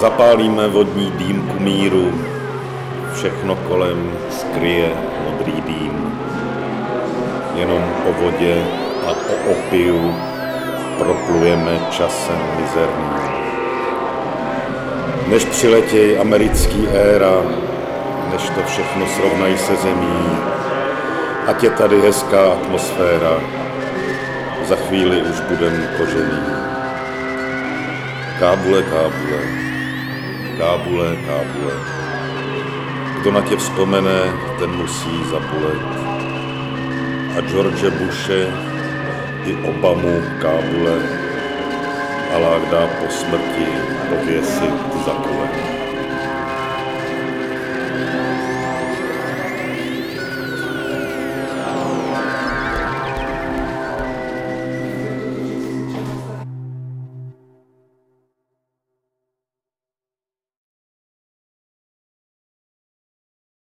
Zapálíme vodní dýmku míru, všechno kolem skryje modrý dým. Jenom o vodě a o opiu proplujeme časem mizerným. Než přiletěj americký éra, než to všechno srovnají se zemí, ať je tady hezká atmosféra, za chvíli už budem kožený. Kábule, kábule, kábule, kábule. Kdo na tě vzpomene, ten musí zabulet. A George Bushe i Obamu Kábule Allah dá po smrti pověsit za kulem.